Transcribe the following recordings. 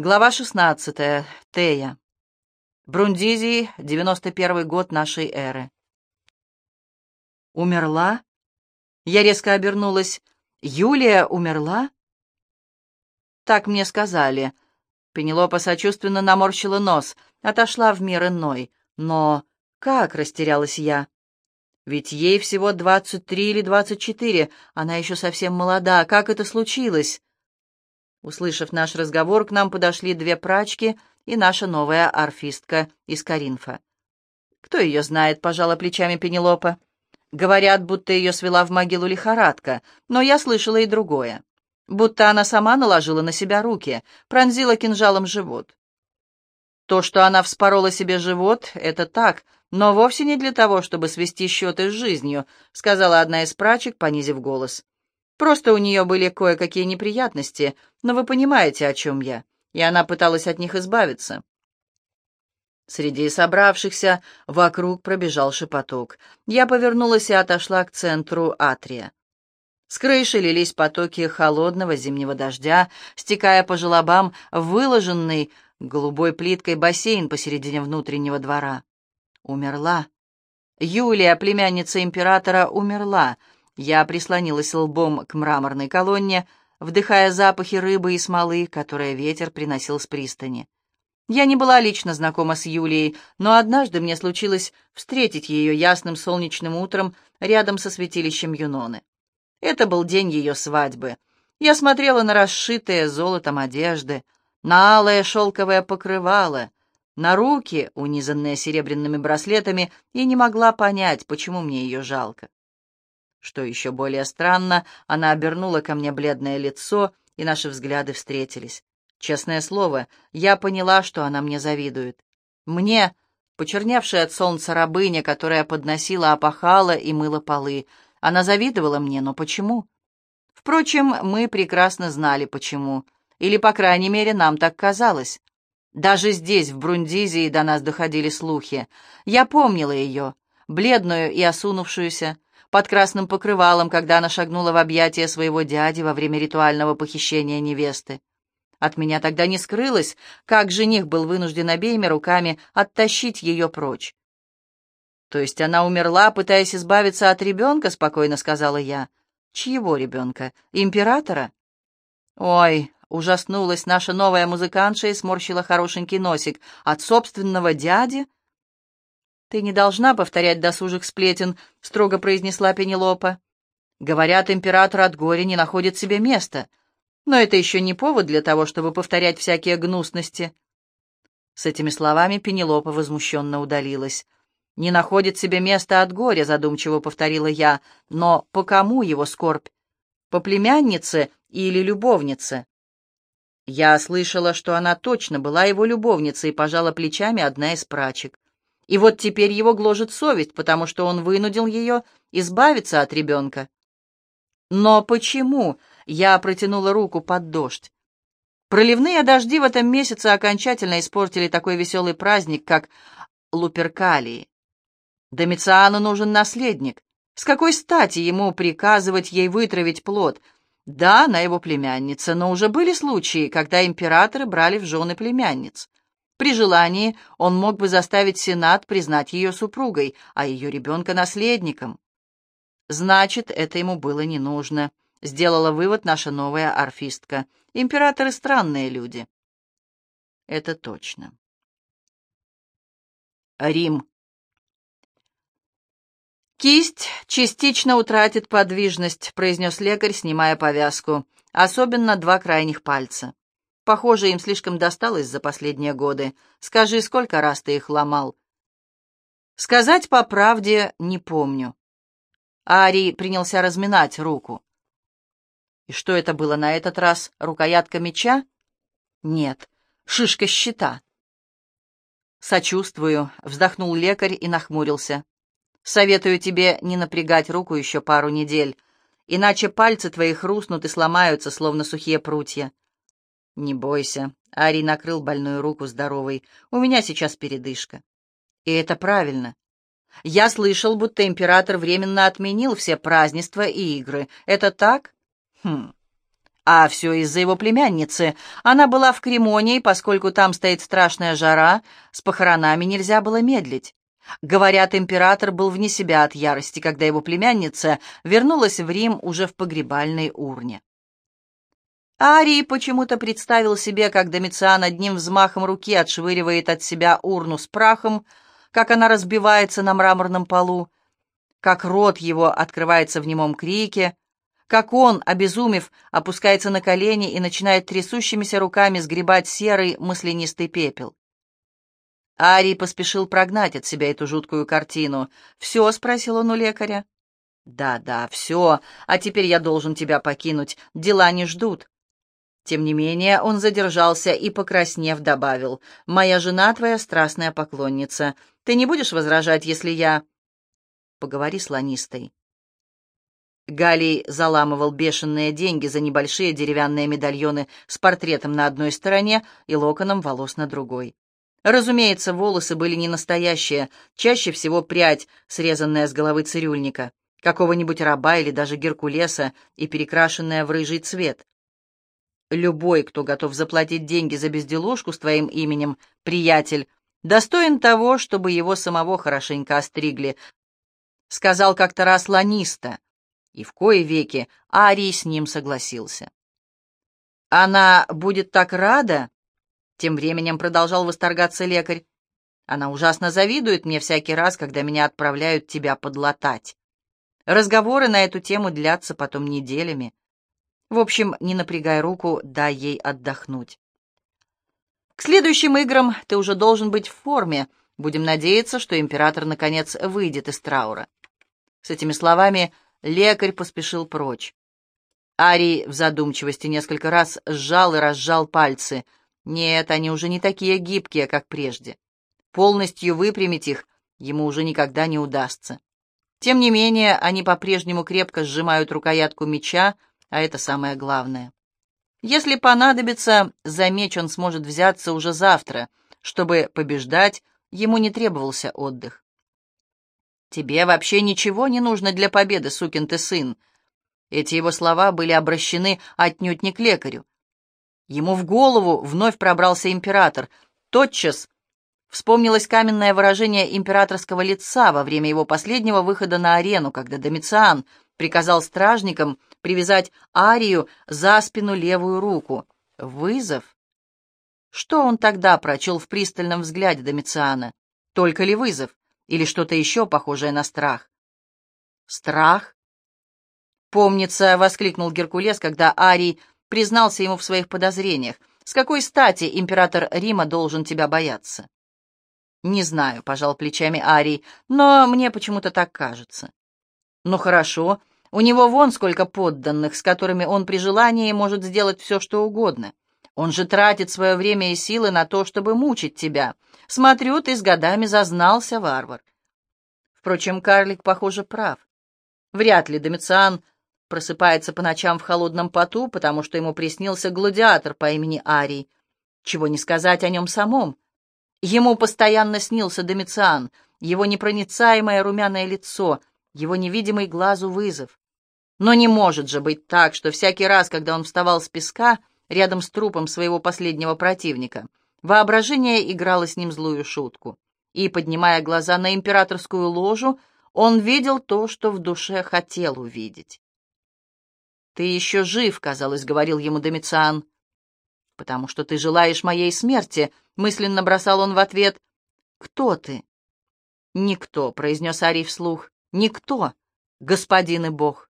Глава 16. Тея. Брундизий, 91 год нашей эры. Умерла? Я резко обернулась. Юлия умерла? Так мне сказали. Пенелопа сочувственно наморщила нос, отошла в мир иной. Но как, растерялась я? Ведь ей всего двадцать три или двадцать четыре, она еще совсем молода. Как это случилось? Услышав наш разговор, к нам подошли две прачки и наша новая арфистка из Каринфа. «Кто ее знает?» — пожала плечами Пенелопа. «Говорят, будто ее свела в могилу лихорадка, но я слышала и другое. Будто она сама наложила на себя руки, пронзила кинжалом живот. То, что она вспорола себе живот, это так, но вовсе не для того, чтобы свести счеты с жизнью», — сказала одна из прачек, понизив голос. Просто у нее были кое-какие неприятности, но вы понимаете, о чем я, и она пыталась от них избавиться. Среди собравшихся вокруг пробежал шепоток. Я повернулась и отошла к центру Атрия. С крыши лились потоки холодного зимнего дождя, стекая по желобам выложенный голубой плиткой бассейн посередине внутреннего двора. Умерла. Юлия, племянница императора, умерла — я прислонилась лбом к мраморной колонне, вдыхая запахи рыбы и смолы, которые ветер приносил с пристани. Я не была лично знакома с Юлией, но однажды мне случилось встретить ее ясным солнечным утром рядом со святилищем Юноны. Это был день ее свадьбы. Я смотрела на расшитые золотом одежды, на алое шелковое покрывало, на руки, унизанные серебряными браслетами, и не могла понять, почему мне ее жалко. Что еще более странно, она обернула ко мне бледное лицо, и наши взгляды встретились. Честное слово, я поняла, что она мне завидует. Мне, почерневшая от солнца рабыня, которая подносила опахала и мыла полы, она завидовала мне, но почему? Впрочем, мы прекрасно знали, почему. Или, по крайней мере, нам так казалось. Даже здесь, в Брундизии, до нас доходили слухи. Я помнила ее, бледную и осунувшуюся, под красным покрывалом, когда она шагнула в объятия своего дяди во время ритуального похищения невесты. От меня тогда не скрылось, как жених был вынужден обеими руками оттащить ее прочь. «То есть она умерла, пытаясь избавиться от ребенка?» — спокойно сказала я. «Чьего ребенка? Императора?» «Ой!» — ужаснулась наша новая музыкантша и сморщила хорошенький носик. «От собственного дяди?» «Ты не должна повторять досужих сплетен», — строго произнесла Пенелопа. «Говорят, император от горя не находит себе места. Но это еще не повод для того, чтобы повторять всякие гнусности». С этими словами Пенелопа возмущенно удалилась. «Не находит себе места от горя», — задумчиво повторила я. «Но по кому его скорбь? По племяннице или любовнице?» Я слышала, что она точно была его любовницей, пожала плечами одна из прачек. И вот теперь его гложет совесть, потому что он вынудил ее избавиться от ребенка. Но почему я протянула руку под дождь? Проливные дожди в этом месяце окончательно испортили такой веселый праздник, как Луперкалии. Домициану нужен наследник. С какой стати ему приказывать ей вытравить плод? Да, на его племяннице, но уже были случаи, когда императоры брали в жены племянниц. При желании он мог бы заставить Сенат признать ее супругой, а ее ребенка наследником. Значит, это ему было не нужно, сделала вывод наша новая арфистка. Императоры странные люди. Это точно. Рим. «Кисть частично утратит подвижность», — произнес лекарь, снимая повязку, особенно два крайних пальца. Похоже, им слишком досталось за последние годы. Скажи, сколько раз ты их ломал?» «Сказать по правде не помню». Ари принялся разминать руку. «И что это было на этот раз? Рукоятка меча?» «Нет, шишка щита». «Сочувствую», — вздохнул лекарь и нахмурился. «Советую тебе не напрягать руку еще пару недель, иначе пальцы твои хрустнут и сломаются, словно сухие прутья. «Не бойся», — Ари накрыл больную руку здоровой, — «у меня сейчас передышка». «И это правильно. Я слышал, будто император временно отменил все празднества и игры. Это так?» «Хм». А все из-за его племянницы. Она была в Кремонии, поскольку там стоит страшная жара, с похоронами нельзя было медлить. Говорят, император был вне себя от ярости, когда его племянница вернулась в Рим уже в погребальной урне. Арий почему-то представил себе, как Домициан одним взмахом руки отшвыривает от себя урну с прахом, как она разбивается на мраморном полу, как рот его открывается в немом крике, как он, обезумев, опускается на колени и начинает трясущимися руками сгребать серый маслянистый пепел. Арий поспешил прогнать от себя эту жуткую картину. «Все?» — спросил он у лекаря. «Да, да, все. А теперь я должен тебя покинуть. Дела не ждут. Тем не менее, он задержался и, покраснев, добавил, «Моя жена твоя страстная поклонница. Ты не будешь возражать, если я...» «Поговори с Ланистой». Галий заламывал бешеные деньги за небольшие деревянные медальоны с портретом на одной стороне и локоном волос на другой. Разумеется, волосы были не настоящие, чаще всего прядь, срезанная с головы цирюльника, какого-нибудь раба или даже Геркулеса и перекрашенная в рыжий цвет. Любой, кто готов заплатить деньги за безделушку с твоим именем, приятель, достоин того, чтобы его самого хорошенько остригли, — сказал как-то раз Ланиста, и в кои веки Арий с ним согласился. «Она будет так рада!» — тем временем продолжал восторгаться лекарь. «Она ужасно завидует мне всякий раз, когда меня отправляют тебя подлатать. Разговоры на эту тему длятся потом неделями. В общем, не напрягай руку, дай ей отдохнуть. К следующим играм ты уже должен быть в форме. Будем надеяться, что император наконец выйдет из траура. С этими словами лекарь поспешил прочь. Арий в задумчивости несколько раз сжал и разжал пальцы. Нет, они уже не такие гибкие, как прежде. Полностью выпрямить их ему уже никогда не удастся. Тем не менее, они по-прежнему крепко сжимают рукоятку меча, а это самое главное. Если понадобится, за меч он сможет взяться уже завтра. Чтобы побеждать, ему не требовался отдых. «Тебе вообще ничего не нужно для победы, сукин ты сын!» Эти его слова были обращены отнюдь не к лекарю. Ему в голову вновь пробрался император. Тотчас вспомнилось каменное выражение императорского лица во время его последнего выхода на арену, когда Домициан приказал стражникам привязать Арию за спину левую руку. Вызов? Что он тогда прочел в пристальном взгляде Домициана? Только ли вызов? Или что-то еще похожее на страх? Страх? Помнится, воскликнул Геркулес, когда Арий признался ему в своих подозрениях. С какой стати император Рима должен тебя бояться? Не знаю, пожал плечами Арий, но мне почему-то так кажется. Ну хорошо, у него вон сколько подданных, с которыми он при желании может сделать все, что угодно. Он же тратит свое время и силы на то, чтобы мучить тебя. Смотрю, ты с годами зазнался, варвар. Впрочем, карлик, похоже, прав. Вряд ли Домициан просыпается по ночам в холодном поту, потому что ему приснился гладиатор по имени Арий. Чего не сказать о нем самом. Ему постоянно снился Домициан, его непроницаемое румяное лицо, его невидимый глазу вызов. Но не может же быть так, что всякий раз, когда он вставал с песка рядом с трупом своего последнего противника, воображение играло с ним злую шутку. И, поднимая глаза на императорскую ложу, он видел то, что в душе хотел увидеть. «Ты еще жив», — казалось, — говорил ему Домициан. «Потому что ты желаешь моей смерти», — мысленно бросал он в ответ. «Кто ты?» «Никто», — произнес Арий вслух. Никто, господин и бог,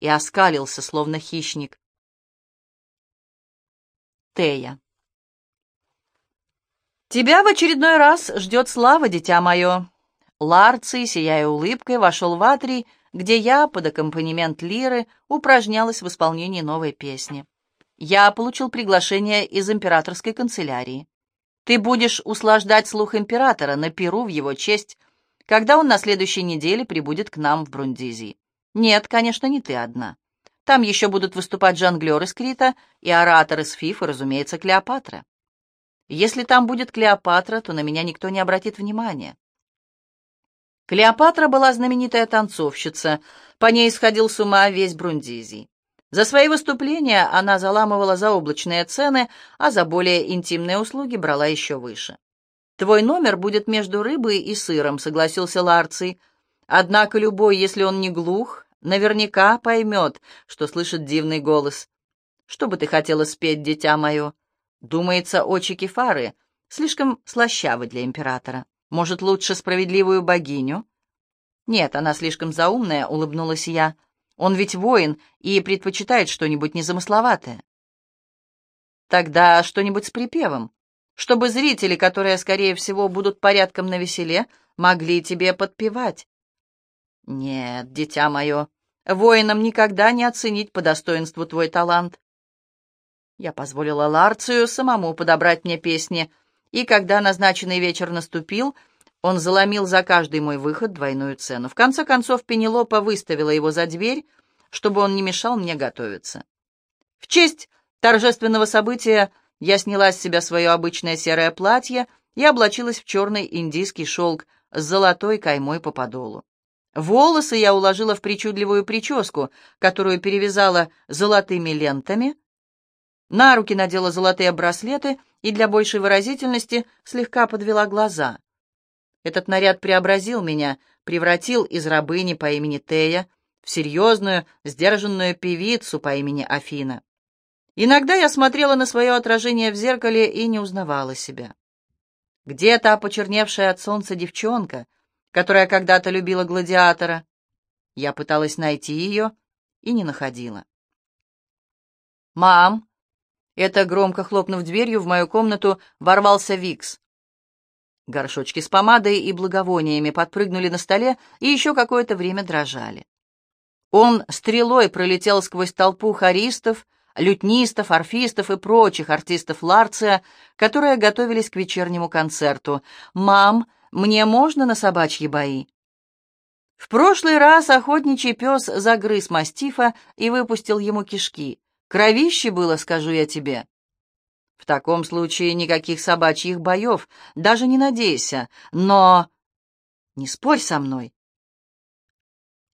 и оскалился, словно хищник. Тея. «Тебя в очередной раз ждет слава, дитя мое!» Ларций, сияя улыбкой, вошел в Атрий, где я, под аккомпанемент лиры, упражнялась в исполнении новой песни. Я получил приглашение из императорской канцелярии. Ты будешь услаждать слух императора на перу в его честь когда он на следующей неделе прибудет к нам в Брундизии. Нет, конечно, не ты одна. Там еще будут выступать жонглер из Крита и оратор из Фифа, разумеется, Клеопатра. Если там будет Клеопатра, то на меня никто не обратит внимания. Клеопатра была знаменитая танцовщица, по ней сходил с ума весь Брундизий. За свои выступления она заламывала заоблачные цены, а за более интимные услуги брала еще выше. «Твой номер будет между рыбой и сыром», — согласился Ларций. «Однако любой, если он не глух, наверняка поймет, что слышит дивный голос. Что бы ты хотела спеть, дитя мое? Думается, очи Кефары слишком слащавы для императора. Может, лучше справедливую богиню?» «Нет, она слишком заумная», — улыбнулась я. «Он ведь воин и предпочитает что-нибудь незамысловатое». «Тогда что-нибудь с припевом чтобы зрители, которые, скорее всего, будут порядком на веселе, могли тебе подпевать. Нет, дитя мое, воинам никогда не оценить по достоинству твой талант. Я позволила Ларцию самому подобрать мне песни, и когда назначенный вечер наступил, он заломил за каждый мой выход двойную цену. В конце концов, Пенелопа выставила его за дверь, чтобы он не мешал мне готовиться. В честь торжественного события я сняла с себя свое обычное серое платье и облачилась в черный индийский шелк с золотой каймой по подолу. Волосы я уложила в причудливую прическу, которую перевязала золотыми лентами. На руки надела золотые браслеты и для большей выразительности слегка подвела глаза. Этот наряд преобразил меня, превратил из рабыни по имени Тея в серьезную, сдержанную певицу по имени Афина. Иногда я смотрела на свое отражение в зеркале и не узнавала себя. Где та почерневшая от солнца девчонка, которая когда-то любила гладиатора? Я пыталась найти ее и не находила. «Мам!» Это, громко хлопнув дверью, в мою комнату ворвался Викс. Горшочки с помадой и благовониями подпрыгнули на столе и еще какое-то время дрожали. Он стрелой пролетел сквозь толпу хористов, лютнистов, арфистов и прочих артистов Ларция, которые готовились к вечернему концерту. «Мам, мне можно на собачьи бои?» В прошлый раз охотничий пес загрыз мастифа и выпустил ему кишки. Кровище было, скажу я тебе. В таком случае никаких собачьих боев, даже не надейся, но... Не спорь со мной.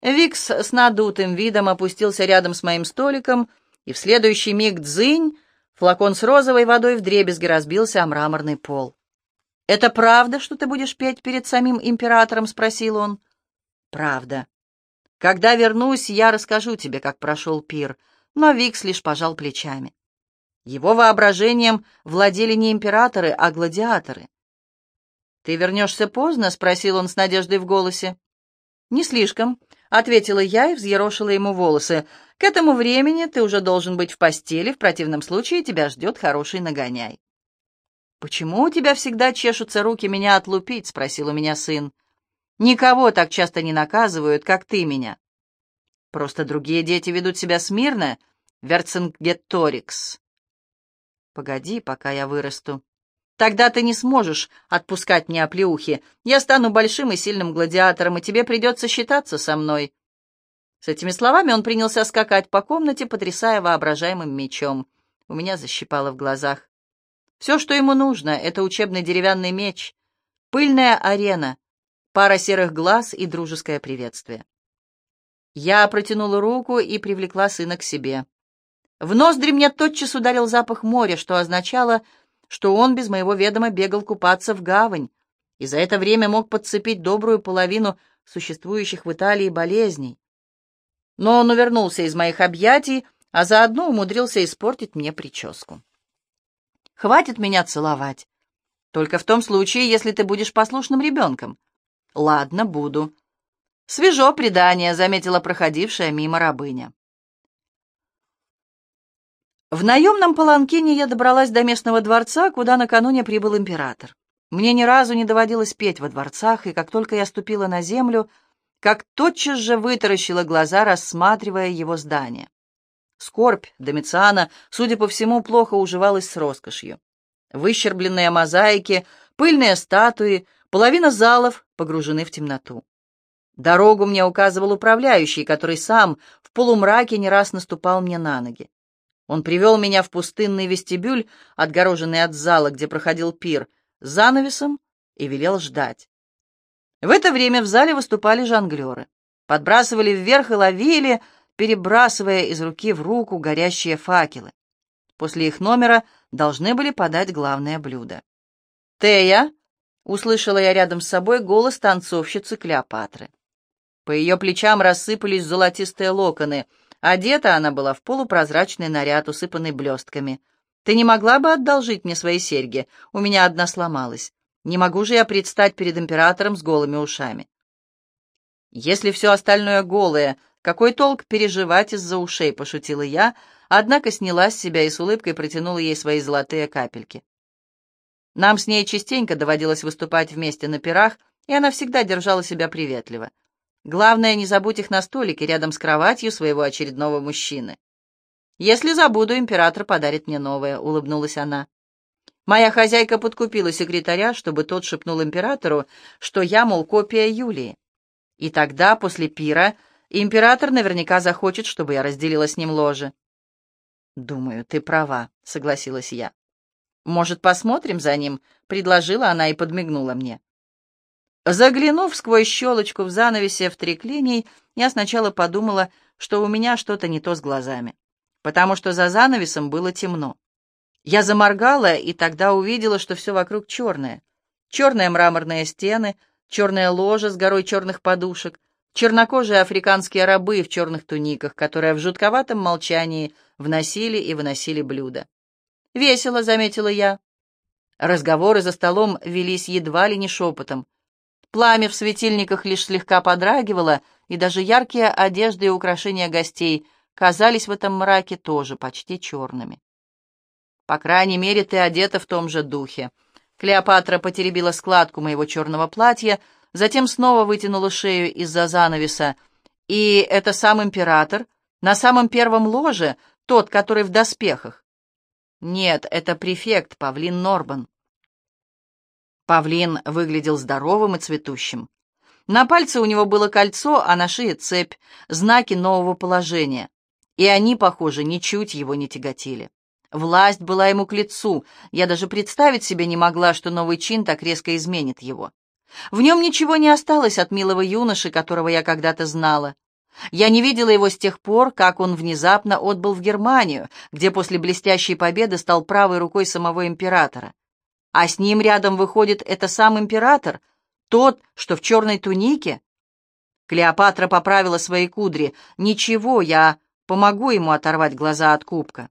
Викс с надутым видом опустился рядом с моим столиком, и в следующий миг дзынь, флакон с розовой водой вдребезги разбился о мраморный пол. «Это правда, что ты будешь петь перед самим императором?» — спросил он. «Правда. Когда вернусь, я расскажу тебе, как прошел пир». Но Викс лишь пожал плечами. Его воображением владели не императоры, а гладиаторы. «Ты вернешься поздно?» — спросил он с надеждой в голосе. «Не слишком», — ответила я и взъерошила ему волосы. К этому времени ты уже должен быть в постели, в противном случае тебя ждет хороший нагоняй. «Почему у тебя всегда чешутся руки меня отлупить?» — спросил у меня сын. «Никого так часто не наказывают, как ты меня». «Просто другие дети ведут себя смирно, Верцингеторикс». «Погоди, пока я вырасту. Тогда ты не сможешь отпускать мне оплеухи. Я стану большим и сильным гладиатором, и тебе придется считаться со мной». С этими словами он принялся скакать по комнате, потрясая воображаемым мечом. У меня защипало в глазах. Все, что ему нужно, — это учебный деревянный меч, пыльная арена, пара серых глаз и дружеское приветствие. Я протянула руку и привлекла сына к себе. В ноздри мне тотчас ударил запах моря, что означало, что он без моего ведома бегал купаться в гавань, и за это время мог подцепить добрую половину существующих в Италии болезней но он увернулся из моих объятий, а заодно умудрился испортить мне прическу. «Хватит меня целовать. Только в том случае, если ты будешь послушным ребенком». «Ладно, буду». «Свежо предание», — заметила проходившая мимо рабыня. В наемном паланкине я добралась до местного дворца, куда накануне прибыл император. Мне ни разу не доводилось петь во дворцах, и как только я ступила на землю — как тотчас же вытаращила глаза, рассматривая его здание. Скорбь Домициана, судя по всему, плохо уживалась с роскошью. Выщербленные мозаики, пыльные статуи, половина залов погружены в темноту. Дорогу мне указывал управляющий, который сам в полумраке не раз наступал мне на ноги. Он привел меня в пустынный вестибюль, отгороженный от зала, где проходил пир, занавесом и велел ждать. В это время в зале выступали жонглеры. Подбрасывали вверх и ловили, перебрасывая из руки в руку горящие факелы. После их номера должны были подать главное блюдо. «Тея!» — услышала я рядом с собой голос танцовщицы Клеопатры. По ее плечам рассыпались золотистые локоны. Одета она была в полупрозрачный наряд, усыпанный блестками. «Ты не могла бы одолжить мне свои серьги? У меня одна сломалась. Не могу же я предстать перед императором с голыми ушами». «Если все остальное голое, какой толк переживать из-за ушей?» — пошутила я, однако сняла с себя и с улыбкой протянула ей свои золотые капельки. Нам с ней частенько доводилось выступать вместе на пирах, и она всегда держала себя приветливо. Главное, не забудь их на столике рядом с кроватью своего очередного мужчины. «Если забуду, император подарит мне новое», — улыбнулась она. Моя хозяйка подкупила секретаря, чтобы тот шепнул императору, что я, мол, копия Юлии. И тогда, после пира, император наверняка захочет, чтобы я разделила с ним ложе. «Думаю, ты права», — согласилась я. «Может, посмотрим за ним?» — предложила она и подмигнула мне. Заглянув сквозь щелочку в занавесе в треклиний, я сначала подумала, что у меня что-то не то с глазами, потому что за занавесом было темно. Я заморгала и тогда увидела, что все вокруг черное. Черные мраморные стены, черное ложе с горой черных подушек, чернокожие африканские рабы в черных туниках, которые в жутковатом молчании вносили и выносили блюда. «Весело», — заметила я. Разговоры за столом велись едва ли не шепотом. Пламя в светильниках лишь слегка подрагивало, и даже яркие одежды и украшения гостей казались в этом мраке тоже почти черными. «По крайней мере, ты одета в том же духе». Клеопатра потеребила складку моего черного платья, затем снова вытянула шею из-за занавеса. «И это сам император? На самом первом ложе? Тот, который в доспехах?» «Нет, это префект Павлин Норбан». Павлин выглядел здоровым и цветущим. На пальце у него было кольцо, а на шее цепь, знаки нового положения. И они, похоже, ничуть его не тяготили. Власть была ему к лицу, я даже представить себе не могла, что новый чин так резко изменит его. В нем ничего не осталось от милого юноши, которого я когда-то знала. Я не видела его с тех пор, как он внезапно отбыл в Германию, где после блестящей победы стал правой рукой самого императора. А с ним рядом выходит это сам император, тот, что в черной тунике. Клеопатра поправила свои кудри. «Ничего, я помогу ему оторвать глаза от кубка».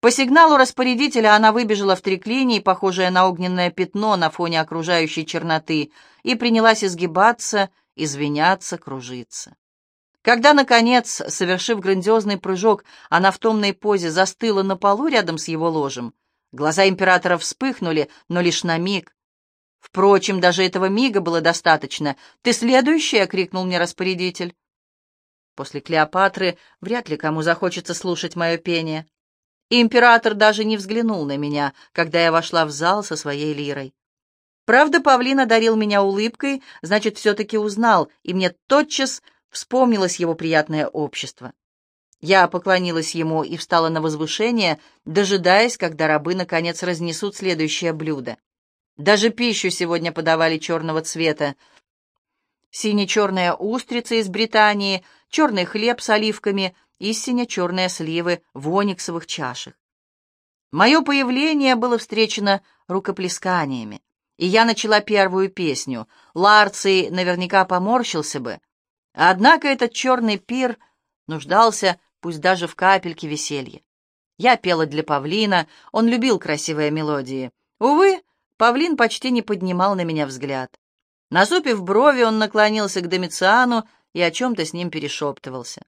По сигналу распорядителя она выбежала в триклинии, похожее на огненное пятно на фоне окружающей черноты, и принялась изгибаться, извиняться, кружиться. Когда, наконец, совершив грандиозный прыжок, она в томной позе застыла на полу рядом с его ложем, глаза императора вспыхнули, но лишь на миг. Впрочем, даже этого мига было достаточно. «Ты следующая!» — крикнул мне распорядитель. После Клеопатры вряд ли кому захочется слушать мое пение. Император даже не взглянул на меня, когда я вошла в зал со своей лирой. Правда, павлин одарил меня улыбкой, значит, все-таки узнал, и мне тотчас Вспомнилось его приятное общество. Я поклонилась ему и встала на возвышение, дожидаясь, когда рабы наконец разнесут следующее блюдо. Даже пищу сегодня подавали черного цвета. Сине-черные устрицы из Британии, черный хлеб с оливками и сине-черные сливы в ониксовых чашах. Мое появление было встречено рукоплесканиями, и я начала первую песню. Ларций наверняка поморщился бы, Однако этот черный пир нуждался, пусть даже в капельке веселья. Я пела для павлина, он любил красивые мелодии. Увы, павлин почти не поднимал на меня взгляд. Насупив брови, он наклонился к Домициану и о чем-то с ним перешептывался.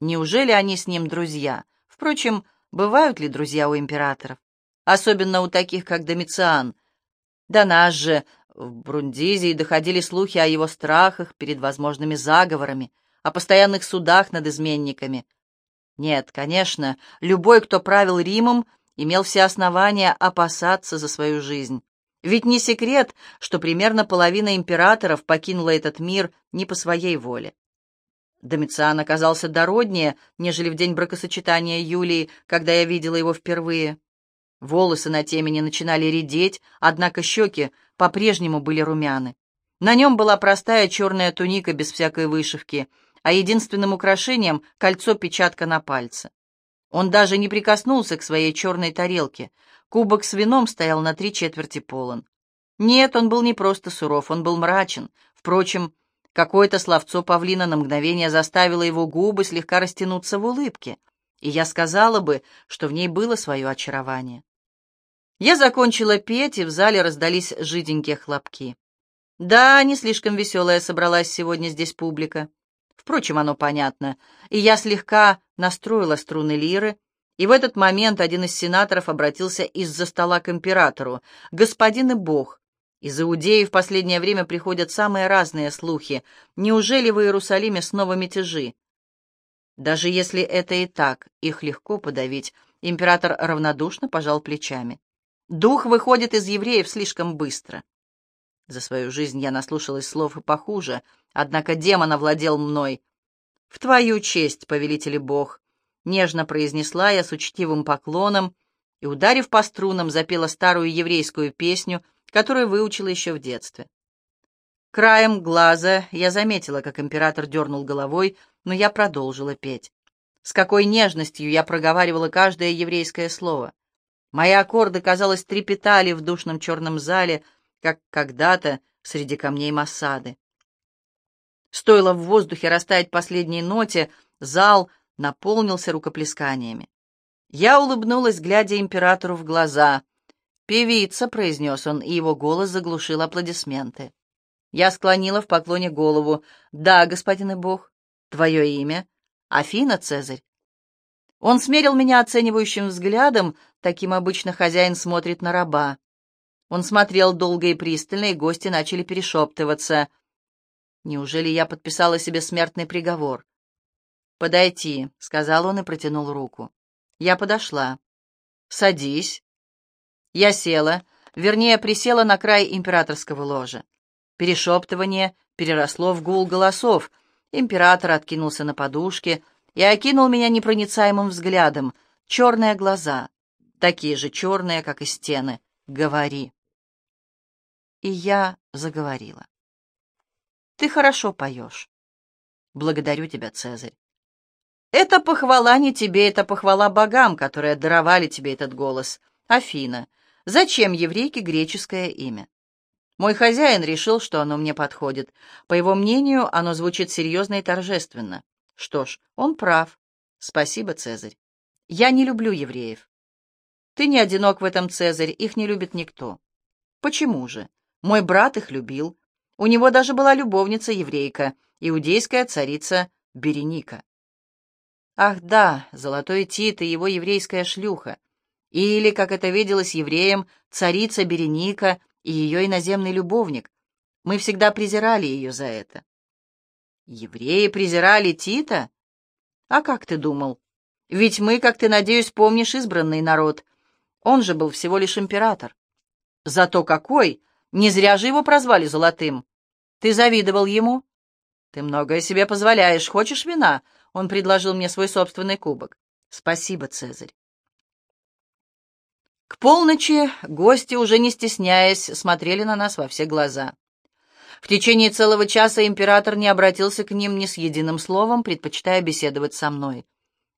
Неужели они с ним друзья? Впрочем, бывают ли друзья у императоров? Особенно у таких, как Домициан. Да нас же в Брундизии доходили слухи о его страхах перед возможными заговорами, о постоянных судах над изменниками. Нет, конечно, любой, кто правил Римом, имел все основания опасаться за свою жизнь. Ведь не секрет, что примерно половина императоров покинула этот мир не по своей воле. Домициан оказался дороднее, нежели в день бракосочетания Юлии, когда я видела его впервые. Волосы на темени начинали редеть, однако щеки по-прежнему были румяны. На нем была простая черная туника без всякой вышивки, а единственным украшением — кольцо-печатка на пальце. Он даже не прикоснулся к своей черной тарелке. Кубок с вином стоял на три четверти полон. Нет, он был не просто суров, он был мрачен. Впрочем, какое-то словцо павлина на мгновение заставило его губы слегка растянуться в улыбке, и я сказала бы, что в ней было свое очарование. Я закончила петь, и в зале раздались жиденькие хлопки. Да, не слишком веселая собралась сегодня здесь публика. Впрочем, оно понятно. И я слегка настроила струны лиры, и в этот момент один из сенаторов обратился из-за стола к императору. «Господин и бог, из Иудеи в последнее время приходят самые разные слухи. Неужели в Иерусалиме снова мятежи?» Даже если это и так, их легко подавить. Император равнодушно пожал плечами. Дух выходит из евреев слишком быстро. За свою жизнь я наслушалась слов и похуже, однако демон овладел мной. «В твою честь, повелитель Бог!» — нежно произнесла я с учтивым поклоном и, ударив по струнам, запела старую еврейскую песню, которую выучила еще в детстве. Краем глаза я заметила, как император дернул головой, но я продолжила петь. С какой нежностью я проговаривала каждое еврейское слово. Мои аккорды, казалось, трепетали в душном черном зале, как когда-то среди камней Массады. Стоило в воздухе растаять последней ноте, зал наполнился рукоплесканиями. Я улыбнулась, глядя императору в глаза. «Певица», — произнес он, и его голос заглушил аплодисменты. Я склонила в поклоне голову. «Да, господин и бог. Твое имя?» «Афина, Цезарь». Он смерил меня оценивающим взглядом, таким обычно хозяин смотрит на раба. Он смотрел долго и пристально, и гости начали перешептываться. Неужели я подписала себе смертный приговор? «Подойти», — сказал он и протянул руку. Я подошла. «Садись». Я села, вернее, присела на край императорского ложа. Перешептывание переросло в гул голосов. Император откинулся на подушке, и окинул меня непроницаемым взглядом. Черные глаза, такие же черные, как и стены. Говори. И я заговорила. Ты хорошо поешь. Благодарю тебя, Цезарь. Это похвала не тебе, это похвала богам, которые даровали тебе этот голос. Афина, зачем еврейке греческое имя? Мой хозяин решил, что оно мне подходит. По его мнению, оно звучит серьезно и торжественно. Что ж, он прав. Спасибо, Цезарь. Я не люблю евреев. Ты не одинок в этом, Цезарь, их не любит никто. Почему же? Мой брат их любил. У него даже была любовница-еврейка, иудейская царица Береника. Ах да, золотой Тит и его еврейская шлюха. Или, как это виделось евреям, царица Береника и ее иноземный любовник. Мы всегда презирали ее за это. Евреи презирали Тита? А как ты думал? Ведь мы, как ты, надеюсь, помнишь, избранный народ. Он же был всего лишь император. Зато какой! Не зря же его прозвали Золотым. Ты завидовал ему? Ты многое себе позволяешь. Хочешь вина? Он предложил мне свой собственный кубок. Спасибо, Цезарь. К полночи гости, уже не стесняясь, смотрели на нас во все глаза. В течение целого часа император не обратился к ним ни с единым словом, предпочитая беседовать со мной.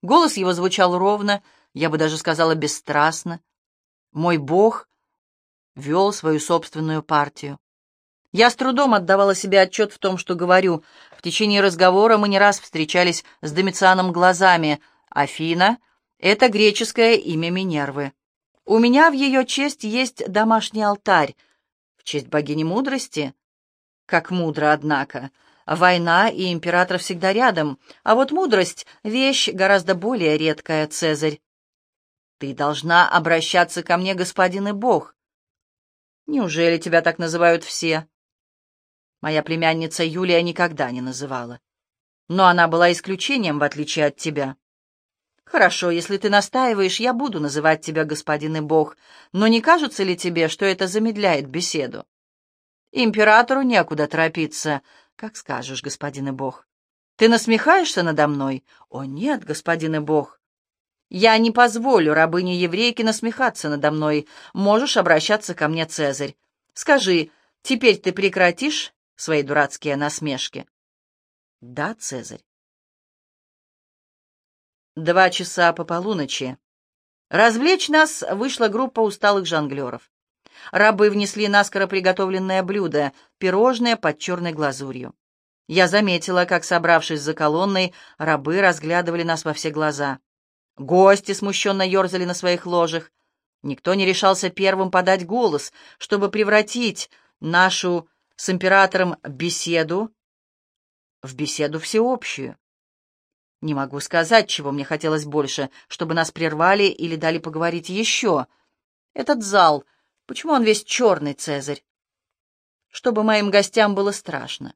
Голос его звучал ровно, я бы даже сказала бесстрастно. Мой бог вел свою собственную партию. Я с трудом отдавала себе отчет в том, что говорю. В течение разговора мы не раз встречались с Домицианом глазами. Афина — это греческое имя Минервы. У меня в ее честь есть домашний алтарь. В честь богини мудрости как мудро, однако. Война и император всегда рядом, а вот мудрость — вещь гораздо более редкая, Цезарь. Ты должна обращаться ко мне, господин и бог. Неужели тебя так называют все? Моя племянница Юлия никогда не называла. Но она была исключением, в отличие от тебя. Хорошо, если ты настаиваешь, я буду называть тебя господин и бог, но не кажется ли тебе, что это замедляет беседу? Императору некуда торопиться. Как скажешь, господин и бог. Ты насмехаешься надо мной? О, нет, господин и бог. Я не позволю рабыне-еврейке насмехаться надо мной. Можешь обращаться ко мне, Цезарь. Скажи, теперь ты прекратишь свои дурацкие насмешки? Да, Цезарь. Два часа по полуночи. Развлечь нас вышла группа усталых жонглеров. Рабы внесли наскоро приготовленное блюдо — пирожное под черной глазурью. Я заметила, как, собравшись за колонной, рабы разглядывали нас во все глаза. Гости смущенно ерзали на своих ложах. Никто не решался первым подать голос, чтобы превратить нашу с императором беседу в беседу всеобщую. Не могу сказать, чего мне хотелось больше, чтобы нас прервали или дали поговорить еще. Этот зал, почему он весь черный, Цезарь? Чтобы моим гостям было страшно.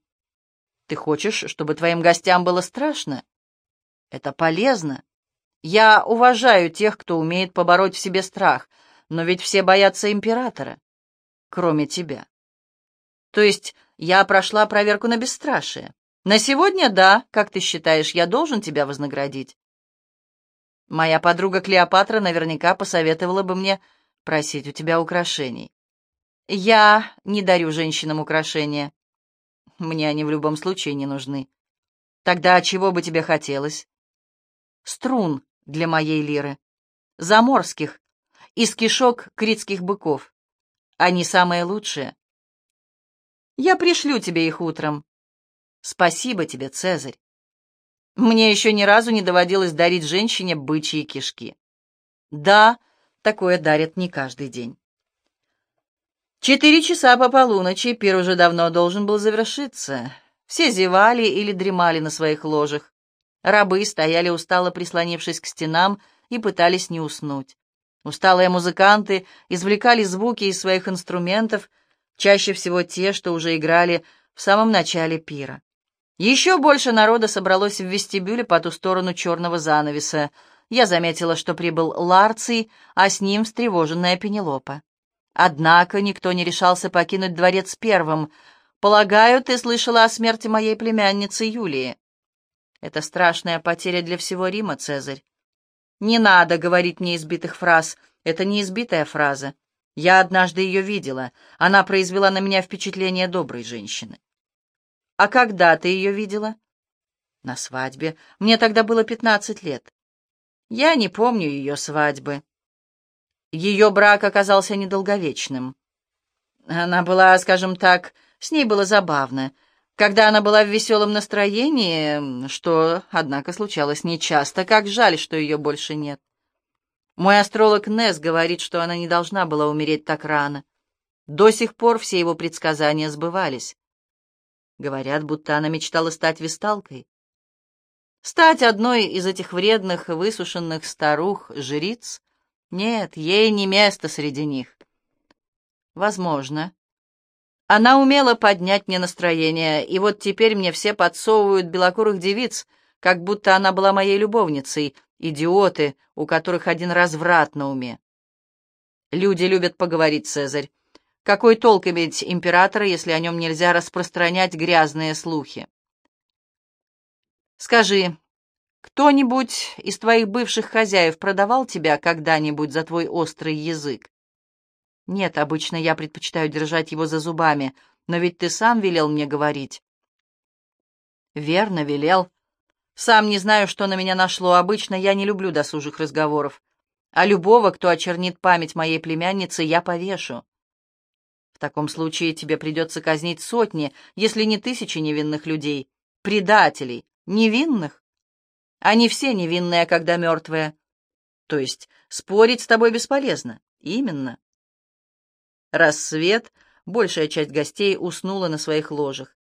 Ты хочешь, чтобы твоим гостям было страшно? Это полезно. Я уважаю тех, кто умеет побороть в себе страх, но ведь все боятся императора, кроме тебя. То есть я прошла проверку на бесстрашие. На сегодня да, как ты считаешь, я должен тебя вознаградить? Моя подруга Клеопатра наверняка посоветовала бы мне просить у тебя украшений. Я не дарю женщинам украшения. Мне они в любом случае не нужны. Тогда чего бы тебе хотелось? Струн для моей лиры. Заморских, из кишок критских быков. Они самые лучшие. Я пришлю тебе их утром. Спасибо тебе, Цезарь. Мне еще ни разу не доводилось дарить женщине бычьи кишки. Да, такое дарят не каждый день. Четыре часа по полуночи, пир уже давно должен был завершиться. Все зевали или дремали на своих ложах. Рабы стояли устало прислонившись к стенам и пытались не уснуть. Усталые музыканты извлекали звуки из своих инструментов, чаще всего те, что уже играли в самом начале пира. Еще больше народа собралось в вестибюле по ту сторону черного занавеса. Я заметила, что прибыл Ларций, а с ним встревоженная Пенелопа. Однако никто не решался покинуть дворец первым. «Полагаю, ты слышала о смерти моей племянницы Юлии?» «Это страшная потеря для всего Рима, Цезарь». «Не надо говорить мне избитых фраз. Это не избитая фраза. Я однажды ее видела. Она произвела на меня впечатление доброй женщины». «А когда ты ее видела?» «На свадьбе. Мне тогда было пятнадцать лет. Я не помню ее свадьбы». Ее брак оказался недолговечным. Она была, скажем так, с ней было забавно. Когда она была в веселом настроении, что, однако, случалось нечасто, как жаль, что ее больше нет. Мой астролог Несс говорит, что она не должна была умереть так рано. До сих пор все его предсказания сбывались. Говорят, будто она мечтала стать висталкой. Стать одной из этих вредных, высушенных старух, жриц? Нет, ей не место среди них. Возможно. Она умела поднять мне настроение, и вот теперь мне все подсовывают белокурых девиц, как будто она была моей любовницей, идиоты, у которых один разврат на уме. Люди любят поговорить, Цезарь. Какой толк иметь императора, если о нем нельзя распространять грязные слухи? Скажи, кто-нибудь из твоих бывших хозяев продавал тебя когда-нибудь за твой острый язык? Нет, обычно я предпочитаю держать его за зубами, но ведь ты сам велел мне говорить. Верно, велел. Сам не знаю, что на меня нашло. Обычно я не люблю досужих разговоров. А любого, кто очернит память моей племянницы, я повешу. В таком случае тебе придется казнить сотни, если не тысячи невинных людей, предателей, невинных. Они все невинные, когда мертвые. То есть спорить с тобой бесполезно. Именно. Рассвет, большая часть гостей уснула на своих ложах.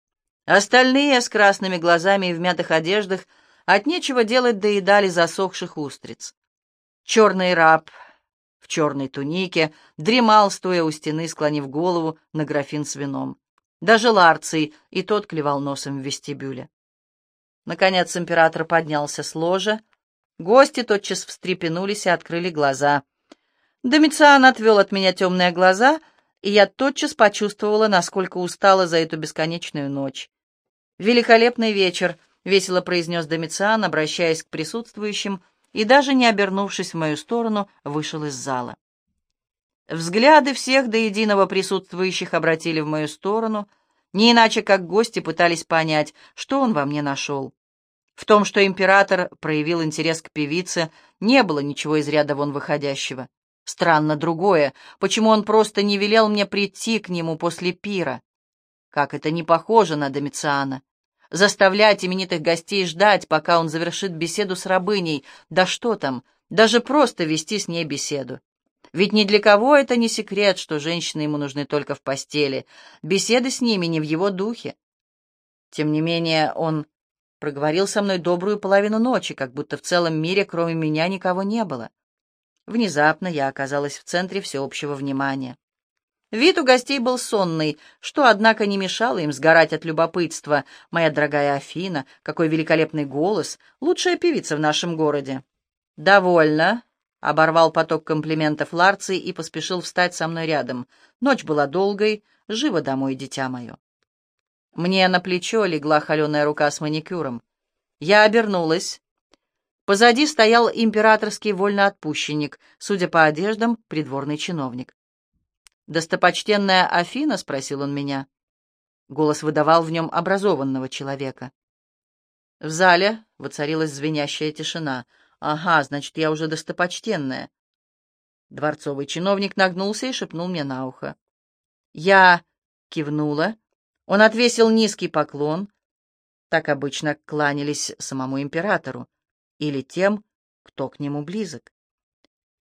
Остальные с красными глазами и в мятых одеждах от нечего делать доедали засохших устриц. Черный раб в черной тунике, дремал, стоя у стены, склонив голову на графин с вином. Даже Ларций, и тот клевал носом в вестибюле. Наконец император поднялся с ложа. Гости тотчас встрепенулись и открыли глаза. Домициан отвел от меня темные глаза, и я тотчас почувствовала, насколько устала за эту бесконечную ночь. «Великолепный вечер», — весело произнес Домициан, обращаясь к присутствующим — и даже не обернувшись в мою сторону, вышел из зала. Взгляды всех до единого присутствующих обратили в мою сторону, не иначе как гости пытались понять, что он во мне нашел. В том, что император проявил интерес к певице, не было ничего из ряда вон выходящего. Странно другое, почему он просто не велел мне прийти к нему после пира. Как это не похоже на Домициана. Заставлять именитых гостей ждать, пока он завершит беседу с рабыней. Да что там, даже просто вести с ней беседу. Ведь ни для кого это не секрет, что женщины ему нужны только в постели. Беседы с ними не в его духе. Тем не менее, он проговорил со мной добрую половину ночи, как будто в целом мире кроме меня никого не было. Внезапно я оказалась в центре всеобщего внимания. Вид у гостей был сонный, что, однако, не мешало им сгорать от любопытства. Моя дорогая Афина, какой великолепный голос, лучшая певица в нашем городе. «Довольно», — оборвал поток комплиментов Ларций и поспешил встать со мной рядом. Ночь была долгой, живо домой, дитя мое. Мне на плечо легла холеная рука с маникюром. Я обернулась. Позади стоял императорский вольноотпущенник, судя по одеждам, придворный чиновник. «Достопочтенная Афина?» — спросил он меня. Голос выдавал в нем образованного человека. В зале воцарилась звенящая тишина. «Ага, значит, я уже достопочтенная». Дворцовый чиновник нагнулся и шепнул мне на ухо. Я кивнула. Он отвесил низкий поклон. Так обычно кланялись самому императору или тем, кто к нему близок.